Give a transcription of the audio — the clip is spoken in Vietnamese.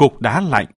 cục đá lạnh.